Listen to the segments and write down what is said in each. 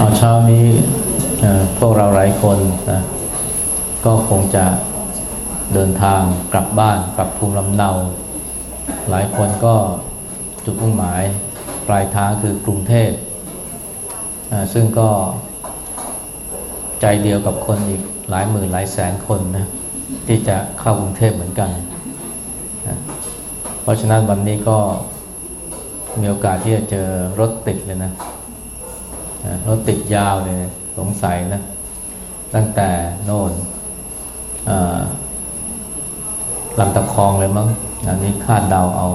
เอาเช้านี้อพวกเราหลายคนนะก็คงจะเดินทางกลับบ้านกลับภูมิลำเนา หลายคนก็จุดมุ่งหมายปลายทางคือกรุงเทพ ซึ่งก็ใจเดียวกับคนอีกหลายหมื่นหลายแสนคนนะที่จะเข้ากรุงเทพเหมือนกัน เพราะฉะนั้นวันนี้ก็มีโอกาสที่จะเจอรถติดเลยนะ รถติดยาวเลยสงสัยนะ ตั้งแต่โน่นลำตะคองเลยมั้งอันนี้คาดเดาเอา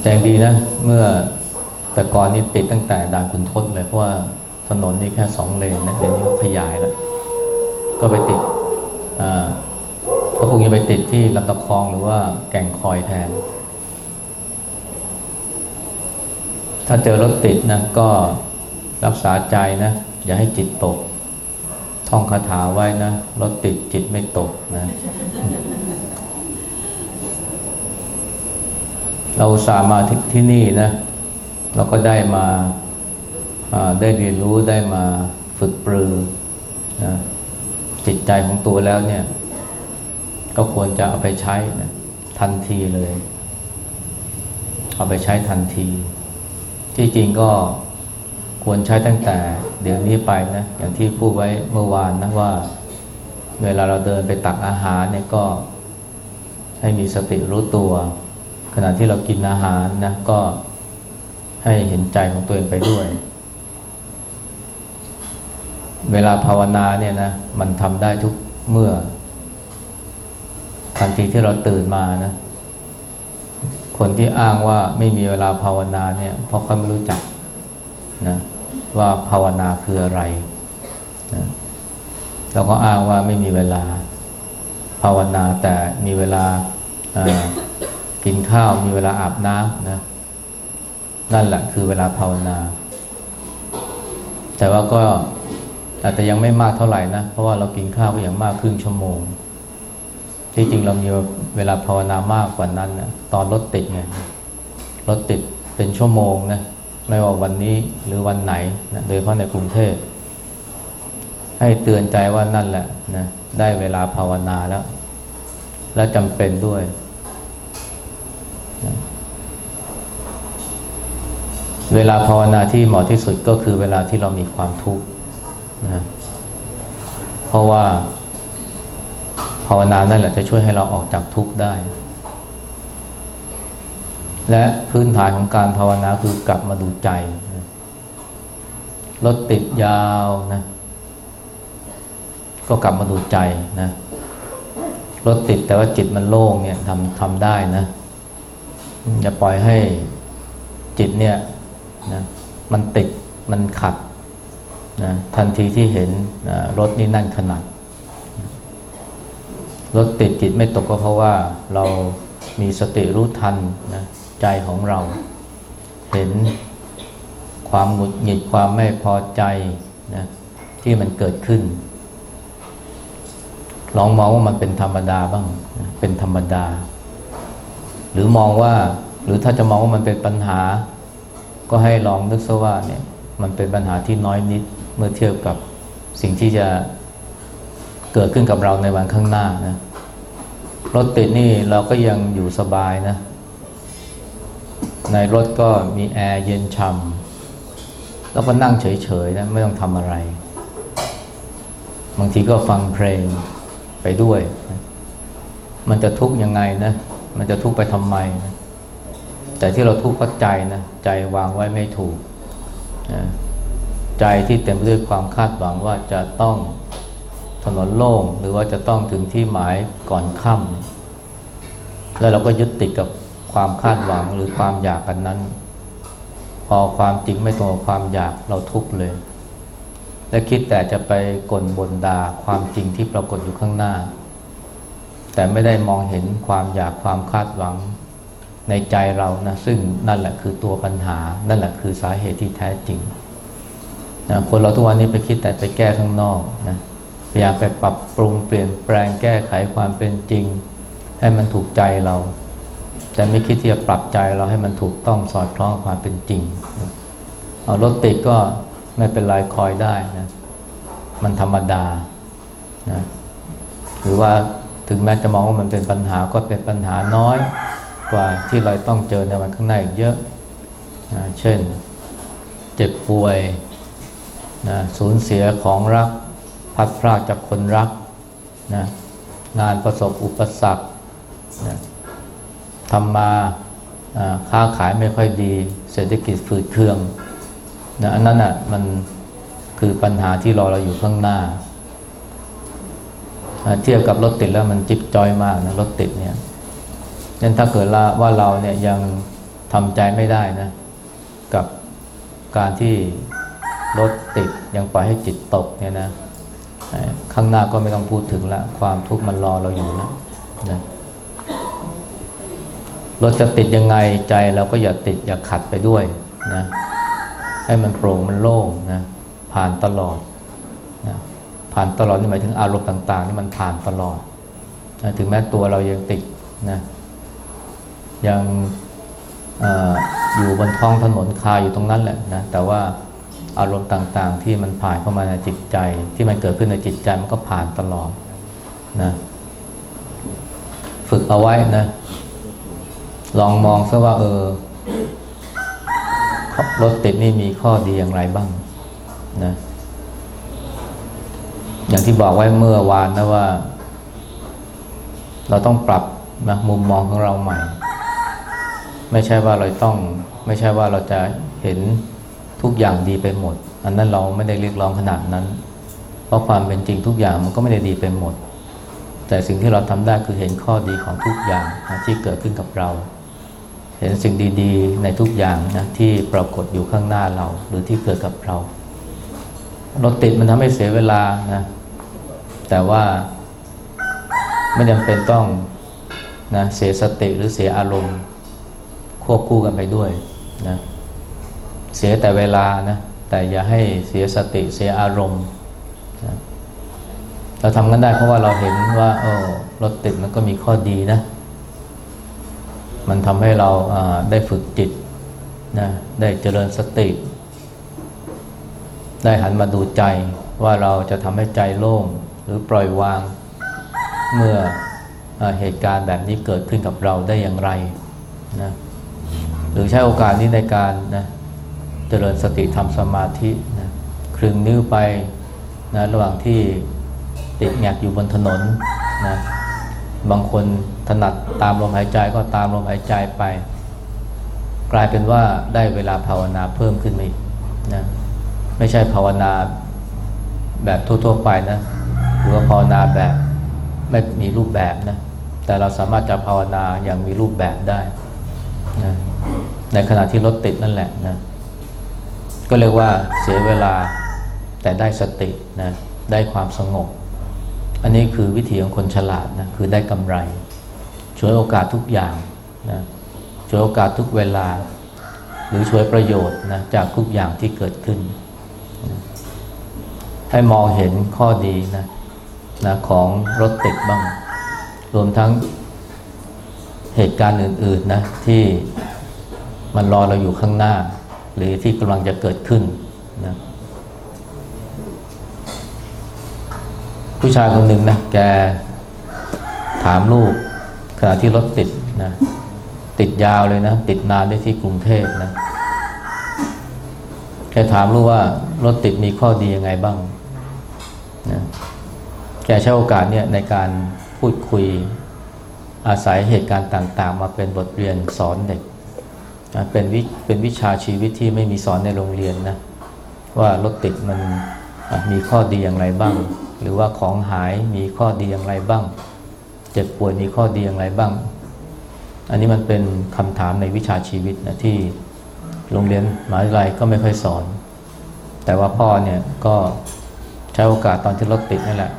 แต่ยังดีนะ เมื่อแต่ก่อนนี้ติดตั้งแต่ด่านขุนทดเลย เพราะว่าถนนนี่แค่สองเลนนะเดี๋ยวนี้ขยายแล้ว ก็ไปติดอ่าก็คงจะไปติดที่ลำตะคองหรือว่าแก่งคอยแทน ถ้าเจอรถติดนะก็รักษาใจนะ อย่าให้จิตตก ท่องคาถาไว้นะ รถติดจิตไม่ตกนะ เราสามาที่ที่นี่นะ เราก็ได้มาอ่าได้เรียนรู้ได้มาฝึกปรือนะจิตใจของตัวแล้วเนี่ย ก็ควรจะเอาไปใช้นะทันทีเลย เอาไปใช้ทันที ที่จริงก็ควรใช้ตั้งแต่เดี๋ยวนี้ไปนะ อย่างที่พูดไว้เมื่อวานนะว่า เวลาเราเดินไปตักอาหารเนี่ยก็ให้มีสติรู้ตัว ขณะที่เรากินอาหารนะก็ให้เห็นใจของตัวเองไปด้วย เวลาภาวนาเนี่ยนะมันทำได้ทุกเมื่อทันทีที่เราตื่นมานะ คนที่อ้างว่าไม่มีเวลาภาวนาเนี่ยเพราะเขาไม่รู้จักนะว่าภาวนาคืออะไรนะแล้วก็อ้างว่าไม่มีเวลาภาวนาแต่มีเวลาอ่ากินข้าวมีเวลาอาบน้ำนะนั่นแหละคือเวลาภาวนา แต่ว่าก็อาจจะยังไม่มากเท่าไหร่นะ เพราะว่าเรากินข้าวก็อย่างมากครึ่งชั่วโมง ที่จริงเรามีเวลาภาวนามากกว่านั้นนะตอนรถติดไงรถติดเป็นชั่วโมงนะไม่ว่าวันนี้หรือวันไหนนะโดยเฉพาะในกรุงเทพให้เตือนใจว่านั่นแหละนะได้เวลาภาวนาแล้ว และจำเป็นด้วยนะเวลาภาวนาที่เหมาะที่สุดก็คือเวลาที่เรามีความทุกข์นะเพราะว่า ภาวนานั่นแหละจะช่วยให้เราออกจากทุกข์ได้ และพื้นฐานของการภาวนาคือกลับมาดูใจรถติดยาวนะ ก็กลับมาดูใจนะรถติดแต่ว่าจิตมันโล่งเนี่ยทำทำได้นะอย่าปล่อยให้จิตเนี่ยนะมันติดมันขัดนะทันทีที่เห็นนะรถนี่นั่นขนาด รถติดจิตไม่ตกก็เพราะว่าเรามีสติรู้ทันนะใจของเรา เห็นความหงุดหงิดความไม่พอใจนะที่มันเกิดขึ้น ลองมองว่ามันเป็นธรรมดาบ้างนะเป็นธรรมดา หรือมองว่าหรือถ้าจะมองว่ามันเป็นปัญหา ก็ให้ลองนึกซะว่าเนี่ยมันเป็นปัญหาที่น้อยนิดเมื่อเทียบกับสิ่งที่จะ เกิดขึ้นกับเราในวันข้างหน้านะรถติดนี่เราก็ยังอยู่สบายนะ ในรถก็มีแอร์เย็นช่ำแล้วก็นั่งเฉยๆนะไม่ต้องทำอะไร บางทีก็ฟังเพลงไปด้วย มันจะทุกข์ยังไงนะ มันจะทุกข์ไปทำไมนะแต่ที่เราทุกข์เพราะใจนะ ใจวางไว้ไม่ถูกนะใจที่เต็มไปด้วยความคาดหวังว่าจะต้อง ถนนโล่งหรือว่าจะต้องถึงที่หมายก่อนค่ำแล้วเราก็ยึดติดกับความคาดหวังหรือความอยากกันนั้น พอความจริงไม่ตรงกับความอยากเราทุกข์เลย และคิดแต่จะไปกลบนดาความจริงที่ปรากฏอยู่ข้างหน้า แต่ไม่ได้มองเห็นความอยากความคาดหวังในใจเรานะซึ่งนั่นแหละคือตัวปัญหา นั่นแหละคือสาเหตุที่แท้จริงนะคนเราทุกวันนี้ไปคิดแต่ไปแก้ข้างนอกนะ พยายามไปปรับปรุงเปลี่ยนแปลงแก้ไขความเป็นจริง ให้มันถูกใจเรา แต่ไม่คิดที่จะปรับใจเราให้มันถูกต้องสอดคล้องความเป็นจริงเอารถติดก็ไม่เป็นไรคอยได้นะมันธรรมดานะหรือว่าถึงแม้จะมองว่ามันเป็นปัญหาก็เป็นปัญหาน้อยกว่าที่เราต้องเจอในวันข้างหน้าอีกเยอะนะเช่น เจ็บป่วยนะสูญเสียของรัก พัดพรากจากคนรักนะงานประสบอุปสรรคนะทำมาค้าขายไม่ค่อยดี เศรษฐกิจฝืดเคืองนะอันนั้นอะมันคือปัญหาที่รอเราอยู่ข้างหน้า เทียบกับรถติดแล้วมันจิบจอยมากนะรถติดเนี่ยนั่นถ้าเกิดว่าเราเนี่ยยังทำใจไม่ได้นะ กับการที่รถติดยังปล่อยให้จิตตกเนี่ยนะ ข้างหน้าก็ไม่ต้องพูดถึงละ ความทุกข์มันรอเราอยู่นะนะรถจะติดยังไงใจเราก็อย่าติดอย่าขัดไปด้วยนะให้มันโปร่งมันโล่งนะผ่านตลอดนะผ่านตลอดนี่หมายถึงอารมณ์ต่างๆนี่มันผ่านตลอดนะถึงแม้ตัวเรายังติดนะยังออยู่บนท้องถนนคาอยู่ตรงนั้นแหละนะแต่ว่า อารมณ์ต่างๆ ที่มันผ่านเข้ามาในจิตใจ ที่มันเกิดขึ้นในจิตใจมันก็ผ่านตลอดนะฝึกเอาไว้นะ ลองมองซะว่า เออรถติดนี่มีข้อดีอย่างไรบ้างนะอย่างที่บอกไว้เมื่อวานนะว่า เราต้องปรับนะมุมมองของเราใหม่ ไม่ใช่ว่าเราต้อง ไม่ใช่ว่าเราจะเห็น ทุกอย่างดีไปหมด อันนั้นเราไม่ได้เรียกร้องขนาดนั้น เพราะความเป็นจริงทุกอย่างมันก็ไม่ได้ดีไปหมด แต่สิ่งที่เราทำได้คือเห็นข้อดีของทุกอย่างที่เกิดขึ้นกับเรา เห็นสิ่งดีๆ ในทุกอย่างนะที่ปรากฏอยู่ข้างหน้าเรา หรือที่เกิดกับเรารถติดมันทำให้เสียเวลานะแต่ว่าไม่จำเป็นต้องนะเสียสติหรือเสียอารมณ์ ควบคู่กันไปด้วยนะ เสียแต่เวลานะแต่อย่าให้เสียสติเสียอารมณ์นะเราทำกันได้เพราะว่าเราเห็นว่าเออรถติดมันก็มีข้อดีนะ มันทำให้เราได้ฝึกจิตนะได้เจริญสติ ได้หันมาดูใจว่าเราจะทำให้ใจโล่งหรือปล่อยวางเมื่ออเหตุการณ์แบบนี้เกิดขึ้นกับเราได้อย่างไรนะหรือใช้โอกาสนี้ในการนะ จริญสติทำสมาธินะคลึงนิ้วไปนะระหว่างที่ติดแงกอยู่บนถนนนะบางคนถนัดตามลมหายใจก็ตามลมหายใจไป กลายเป็นว่าได้เวลาภาวนาเพิ่มขึ้นมาอีกนะไม่ใช่ภาวนาแบบทั่วๆไปนะหรือว่าภาวนาแบบไม่มีรูปแบบนะแต่เราสามารถจะภาวนาอย่างมีรูปแบบได้นะในขณะที่รถติดนั่นแหละนะ ก็เรียกว่าเสียเวลาแต่ได้สตินะได้ความสงบ อันนี้คือวิธีของคนฉลาดนะคือได้กำไรช่วยโอกาสทุกอย่างนะช่วยโอกาสทุกเวลา หรือช่วยประโยชน์นะจากทุกอย่างที่เกิดขึ้น ให้มองเห็นข้อดีนะนะของรถติดบ้าง รวมทั้งเหตุการณ์อื่น ๆนะที่มันรอเราอยู่ข้างหน้า หรือที่กำลังจะเกิดขึ้นนะผู้ชายคนหนึ่งนะแกถามลูกขณะที่รถติดนะติดยาวเลยนะ ติดนานได้ที่กรุงเทพนะแกถามลูกว่ารถติดมีข้อดียังไงบ้างนะแกใช้โอกาสเนี่ยในการพูดคุยอาศัยเหตุการณ์ต่าง ๆ มาเป็นบทเรียนสอนเด็ก เป็นวิเป็นวิชาชีวิตที่ไม่มีสอนในโรงเรียนนะว่ารถติดมันมีข้อดีอย่างไรบ้าง หรือว่าของหายมีข้อดีอย่างไรบ้าง เจ็บป่วยมีข้อดีอย่างไรบ้าง อันนี้มันเป็นคำถามในวิชาชีวิตนะที่โรงเรียนมหาวิทยาลัยก็ไม่ค่อยสอน แต่ว่าพ่อเนี่ยก็ใช้โอกาสตอนที่รถติดนั่นแหละ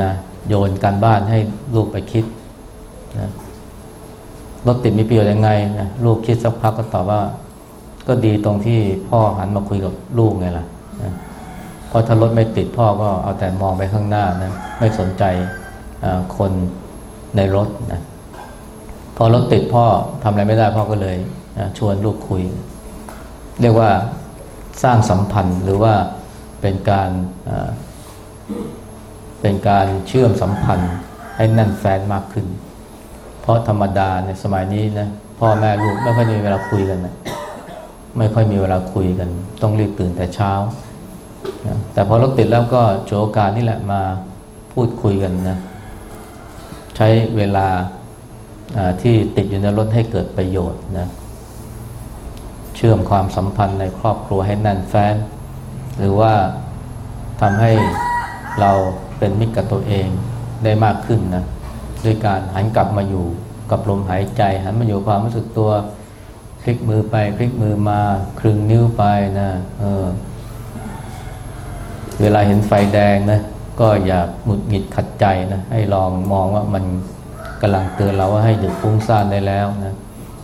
นะโยนการบ้านให้ลูกไปคิดนะ รถติดมีประโยชน์ยังไงนะลูกคิดสักพักก็ตอบว่า ก็ดีตรงที่พ่อหันมาคุยกับลูกไงล่ะนะเพราะถ้ารถไม่ติดพ่อก็เอาแต่มองไปข้างหน้านะไม่สนใจคนในรถนะพอรถติดพ่อทำอะไรไม่ได้พ่อก็เลยชวนลูกคุย เรียกว่าสร้างสัมพันธ์หรือว่าเป็นการเป็นการเชื่อมสัมพันธ์ให้แน่นแฟนมากขึ้น เพราะธรรมดาในสมัยนี้นะพ่อแม่ลูกไม่ค่อยมีเวลาคุยกันนะไม่ค่อยมีเวลาคุยกัน ต้องรีบตื่นแต่เช้านะแต่พอรถติดแล้วก็โจโอกาสนี่แหละมาพูดคุยกันนะใช้เวลาที่ติดอยู่ในรถให้เกิดประโยชน์นะเชื่อมความสัมพันธ์ในครอบครัวให้แน่นแฟ้นหรือว่าทำให้เราเป็นมิตรกับตัวเองได้มากขึ้นนะ ด้วยการหันกลับมาอยู่กับลมหายใจ หันมาอยู่ความรู้สึกตัวพลิกมือไปพลิกมือมาครึงนิ้วไปนะเออเวลาเห็นไฟแดงนะก็อย่าหงุดหงิดขัดใจนะให้ลองมองว่ามันกำลังเตือนเราว่าให้หยุดฟุ้งซ่านได้แล้วนะ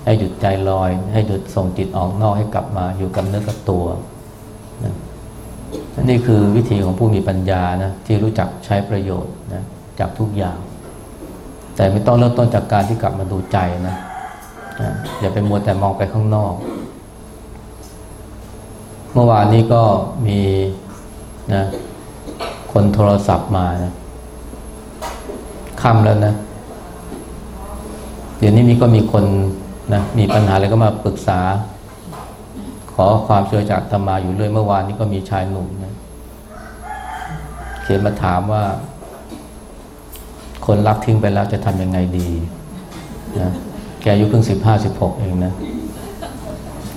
ให้หยุดใจลอย ให้หยุดส่งจิตออกนอกให้กลับมาอยู่กับเนื้อกับตัวนะนี่คือวิธีของผู้มีปัญญานะที่รู้จักใช้ประโยชน์นะจากทุกอย่าง แต่ไม่ต้องเริ่มต้นจากการที่กลับมาดูใจนะอย่าไปมัวแต่มองไปข้างนอก เมื่อวานนี้ก็มีนะคนโทรศัพท์มานะค่ำแล้วนะ เดี๋ยวนี้มีก็มีคนนะมีปัญหาอะไรก็มาปรึกษา ขอความช่วยจากธรรมาอยู่เรื่อยเมื่อวานนี้ก็มีชายหนุ่มนะเขียนมาถามว่า คนรักทิ้งไปแล้วจะทำยังไงดีนะแกอายุเพิ่งสิบห้าสิบหกเองนะ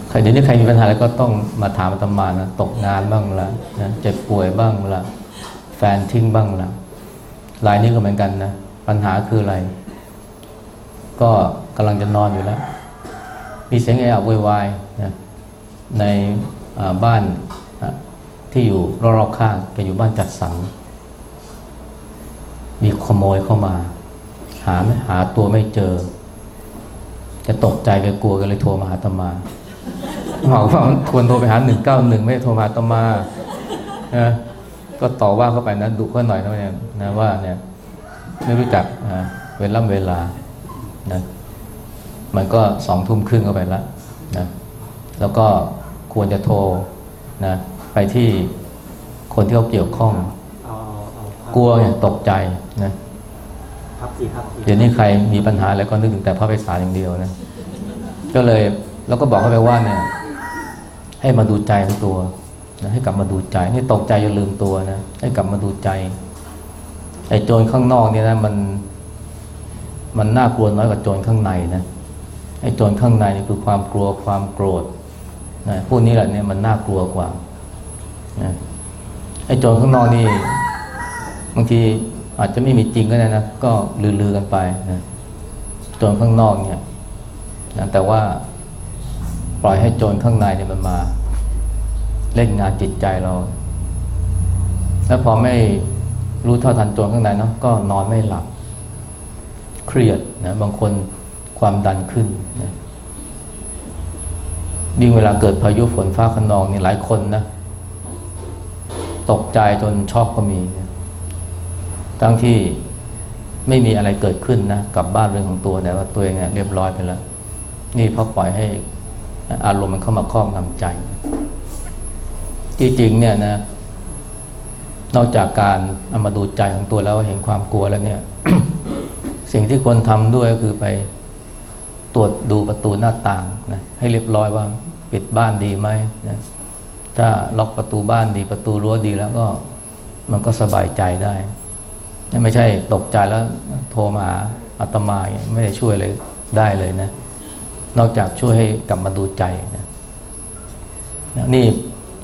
ใครเดี๋ยวนี้ใครมีปัญหาอะไรก็ต้องมาถามธรรมานะตกงานบ้างละนะเจ็บป่วยบ้างละแฟนทิ้งบ้างละรายนี้ก็เหมือนกันนะปัญหาคืออะไร ก็กำลังจะนอนอยู่แล้ว มีเสียงไอ้อะวยวายนะในบ้านที่อยู่รอบๆข้างแกอยู่บ้านจัดสรร มีขโมยเข้ามา หาไม่หาตัวไม่เจอ จะตกใจแกกลัวก็เลยโทรมาหาตมาบอกว่าควรโทรไปหาหนึ่งเก้าหนึ่งไม่โทรมาตมานะก็ต่อว่าเข้าไปนะดุเขาหน่อยนะเนี่ยนะว่าเนี่ย ไม่รู้จักเวลาเวลานะมันก็สองทุ่มครึ่งเข้าไปแล้วนะแล้วก็ควรจะโทรนะไปที่คนที่เขาเกี่ยวข้อง กลัวเนี่ยตกใจ นะเดี๋ยวนี้ใครมีปัญหาแล้วก็นึกถึงแต่พระไพศาลอย่างเดียวนะ ก็เลยแล้วก็บอกเขาไปว่าเนี่ย ให้มาดูใจของตัวนะให้กลับมาดูใจนี่ตกใจอย่าลืมตัวนะให้กลับมาดูใจไอ้โจรข้างนอกเนี่ยนะมันมันน่ากลัวน้อยกว่าโจรข้างในนะไอ้โจรข้างในนี่คือความกลัวความโกรธนะพวกนี้แหละเนี่ยมันน่ากลัวกว่านะไอ้โจรข้างนอกนี่บางที อาจจะไม่มีจริงก็ได้นะ ก็ลือๆกันไปนะโจรข้างนอกเนี่ยนะแต่ว่าปล่อยให้โจรข้างในเนี่ยมันมา เล่นงานจิตใจเรา แล้วพอไม่รู้เท่าทันโจรข้างในเนาะก็นอนไม่หลับ เครียดนะบางคนความดันขึ้นนะยิ่งเวลาเกิดพายุฝนฟ้าขนองนี่หลายคนนะ ตกใจจนช็อกก็มีนะ ทั้งที่ไม่มีอะไรเกิดขึ้นนะกับบ้านเรือนของตัวแต่ว่าตัวเองเนี่ยเรียบร้อยไปแล้ว นี่เพราะปล่อยให้อารมณ์มันเข้ามาครอบงำใจ จริงๆเนี่ยนะ นอกจากการเอามาดูใจของตัวแล้วเห็นความกลัวแล้วเนี่ย สิ่งที่ควรทำด้วยก็คือไปตรวจดูประตูหน้าต่างนะให้เรียบร้อยว่าปิดบ้านดีไหมนะถ้าล็อกประตูบ้านดีประตูรั้วดีแล้วก็มันก็สบายใจได้ ไม่ใช่ตกใจแล้วโทรมาอาตมาไม่ได้ช่วยเลยได้เลยนะ นอกจากช่วยให้กลับมาดูใจนะนี่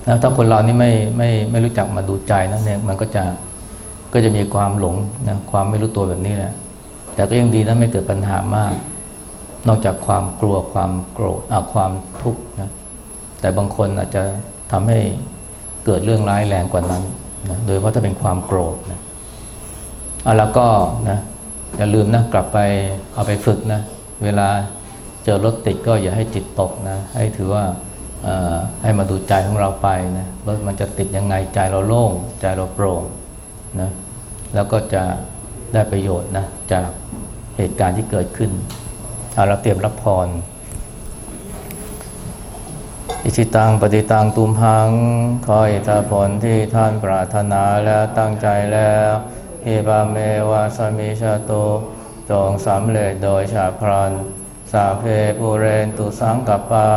แล้วถ้าคนเรานี่ไม่ไม่ไม่รู้จักมาดูใจนะเนี่ยมันก็จะก็จะมีความหลงนะความไม่รู้ตัวแบบนี้แหละแต่ก็ยังดีนะไม่เกิดปัญหามาก นอกจากความกลัวความโกรธอาความทุกข์นะแต่บางคนอาจจะทำให้เกิดเรื่องร้ายแรงกว่านั้นนะโดยเพราะถ้าเป็นความโกรธนะ เอาแล้วก็นะอย่าลืมนะกลับไปเอาไปฝึกนะ เวลาเจอรถติดก็อย่าให้จิตตกนะ ให้ถือว่าให้มาดูใจของเราไปนะรถมันจะติดยังไงใจเราโล่ง ใจเราโปร่งนะแล้วก็จะได้ประโยชน์นะจากเหตุการณ์ที่เกิดขึ้นเอาเราเตรียมรับพรอิชิตังปฏิตังตุมหังขออิทธผลที่ท่านปรารถนาแล้วตั้งใจแล้ว อิบาเมวาสมิชาโตจงสำเร็จโดยฉาพลันสาเพปูเรนตุสังกัปปา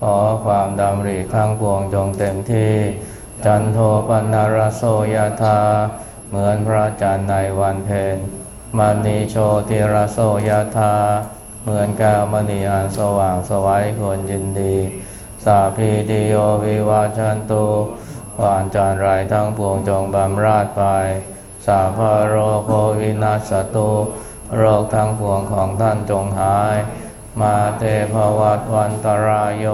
ขอความดำริทั้งปวงจงเต็มที่ จันโทปนารโสยธาเหมือนพระจันทร์ในวันเพ็ญมณีโชติรโสยธาเหมือนแก้วมณีอันสว่างสวัยควรยินดี สาพีติโยวิวาชันตุวานจารไรทั้งปวงจงบำราดไป สาพาโรโควินาสตุโรคทั้งปวงของท่านจงหาย มาเตภวัตวันตรายโย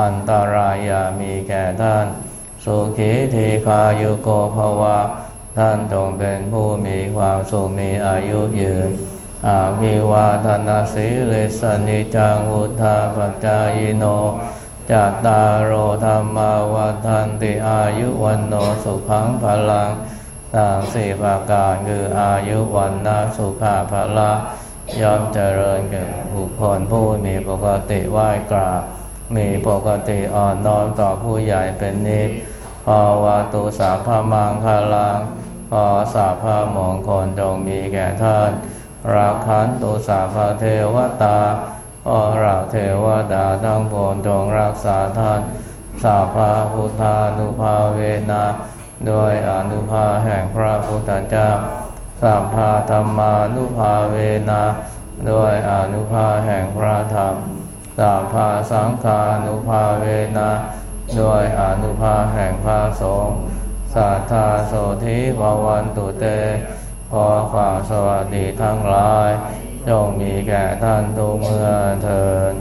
อันตรายามีแก่ท่าน สุขีทีคายุโกภวะ ท่านจงเป็นผู้มีความสุขมีอายุยืนอาภิวาทนาสีเลสนิจังุทธาปัจจายโนจัตตารโอธรรมาวัฏันติอายุวันโนสุขังพลัง ตางสี่ประการคืออายุวันนาสุขาพละย่อมเจริญแก่บุคคลผู้มีปกติไหว้กราบ มีปกติอ่อนน้อมต่อผู้ใหญ่เป็นนิสภาวาตุสาพามังคาลังขอสาพามงคลจงมีแก่ท่าน ราคันตุสาพาเทวตาอราเทวดาทั้งปวงจงรักษาท่าน สาพาพุทธานุภาเวนาะด้วยอนุภาแห่งพระพุทธเจ้าสัมภาธรรมานุภาเวนะด้วยอนุภาแห่งพระธรรมสัมภาสังฆานุภาเวนะด้วยอนุภาแห่งพระสงฆ์สัทธาโสธิภวันตุเตขอความสวัสดีทั้งหลายจงมีแก่ท่านทุกเมื่อเทิน